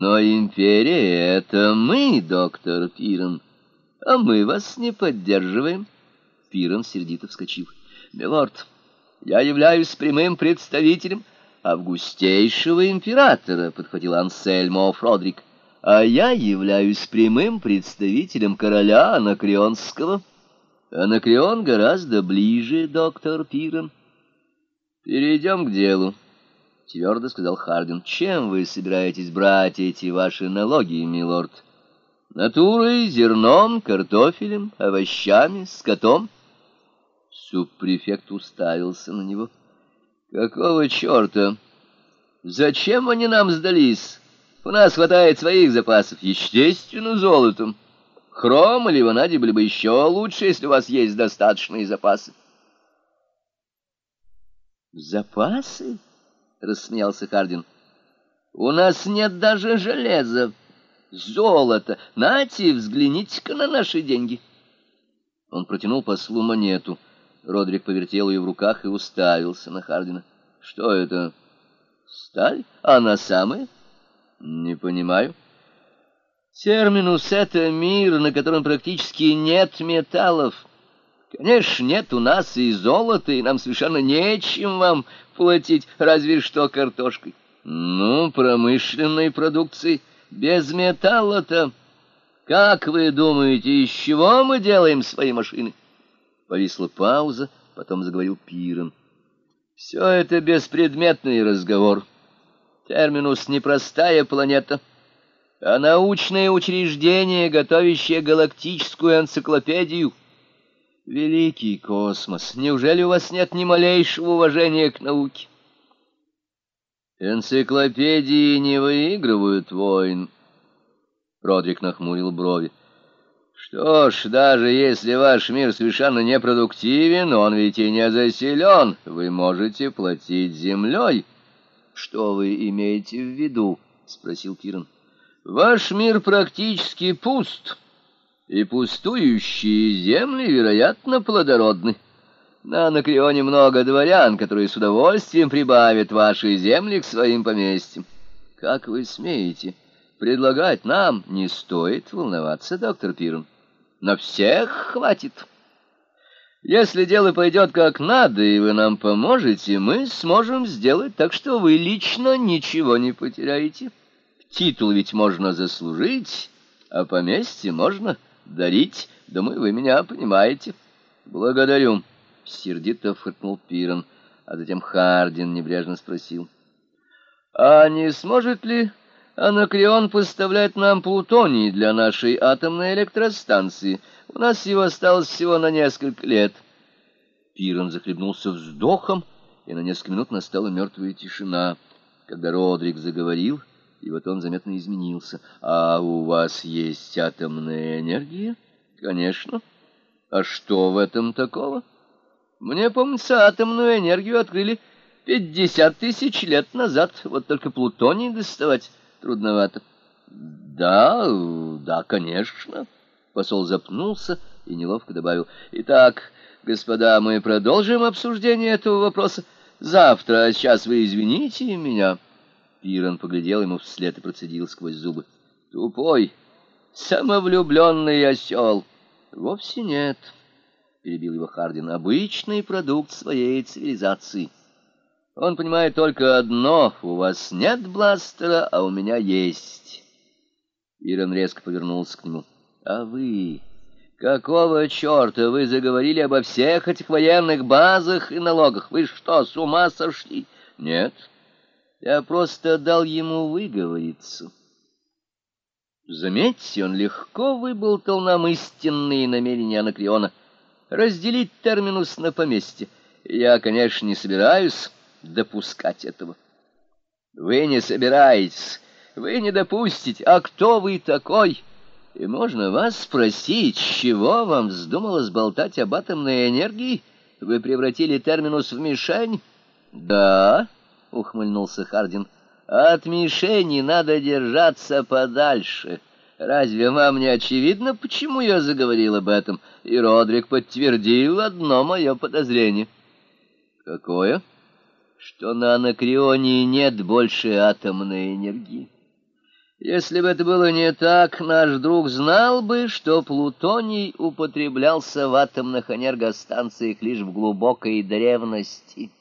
Но империя — это мы, доктор Пирон, а мы вас не поддерживаем. Пирон сердито вскочил. Милорд, я являюсь прямым представителем августейшего императора, подхватил Ансельмо Фродрик. А я являюсь прямым представителем короля Анакреонского. Анакреон гораздо ближе, доктор Пирон. Перейдем к делу. — твердо сказал Хардин. — Чем вы собираетесь брать эти ваши налоги, милорд? Натурой, зерном, картофелем, овощами, скотом? Субпрефект уставился на него. — Какого черта? Зачем они нам сдались? У нас хватает своих запасов, естественно, золотом. Хром или ванадий были бы еще лучше, если у вас есть достаточные запасы. Запасы? — рассмеялся Хардин. «У нас нет даже железа, золота. Нате, взгляните-ка на наши деньги». Он протянул послу монету. Родрик повертел ее в руках и уставился на Хардина. «Что это? Сталь? Она самая?» «Не понимаю». «Терминус — это мир, на котором практически нет металлов». Конечно, нет у нас и золота, и нам совершенно нечем вам платить, разве что картошкой. Ну, промышленной продукции без металла-то. Как вы думаете, из чего мы делаем свои машины? Повисла пауза, потом заговорил Пирон. Все это беспредметный разговор. Терминус — непростая планета, а научное учреждение, готовящее галактическую энциклопедию — Великий космос, неужели у вас нет ни малейшего уважения к науке? Энциклопедии не выигрывают войн. Родрик нахмурил брови. Что ж, даже если ваш мир совершенно непродуктивен, он ведь и не заселен, вы можете платить землей. Что вы имеете в виду? — спросил Киран. Ваш мир практически пуст и пустующие земли, вероятно, плодородны. На Анакреоне много дворян, которые с удовольствием прибавят ваши земли к своим поместьям. Как вы смеете предлагать нам? Не стоит волноваться, доктор Пирон. На всех хватит. Если дело пойдет как надо, и вы нам поможете, мы сможем сделать так, что вы лично ничего не потеряете. Титул ведь можно заслужить, а поместье можно дарить. Думаю, вы меня понимаете. Благодарю. Сердито фыркнул Пирон, а затем Хардин небрежно спросил. А не сможет ли Анакреон поставлять нам плутоний для нашей атомной электростанции? У нас его осталось всего на несколько лет. Пирон захлебнулся вздохом, и на несколько минут настала мертвая тишина. Когда Родрик заговорил, и вот он заметно изменился. «А у вас есть атомная энергия?» «Конечно. А что в этом такого?» «Мне, помнится, атомную энергию открыли пятьдесят тысяч лет назад. Вот только плутоний доставать трудновато». «Да, да, конечно». Посол запнулся и неловко добавил. «Итак, господа, мы продолжим обсуждение этого вопроса. Завтра, а сейчас вы извините меня». Пирон поглядел ему вслед и процедил сквозь зубы. «Тупой, самовлюбленный осел!» «Вовсе нет», — перебил его Хардин, — «обычный продукт своей цивилизации. Он понимает только одно — у вас нет бластера, а у меня есть». Пирон резко повернулся к нему. «А вы...» «Какого черта вы заговорили обо всех этих военных базах и налогах? Вы что, с ума сошли?» «Нет, я просто дал ему выговориться. Заметьте, он легко выболтал нам истинные намерения Анакреона. Разделить терминус на поместье. Я, конечно, не собираюсь допускать этого. Вы не собираетесь, вы не допустите. А кто вы такой? И можно вас спросить, чего вам вздумалось болтать об атомной энергии? Вы превратили терминус в мишень? Да, — ухмыльнулся Хардин. «От мишени надо держаться подальше. Разве вам не очевидно, почему я заговорил об этом?» И Родрик подтвердил одно мое подозрение. «Какое?» «Что на Анакреоне нет больше атомной энергии. Если бы это было не так, наш друг знал бы, что плутоний употреблялся в атомных энергостанциях лишь в глубокой древности.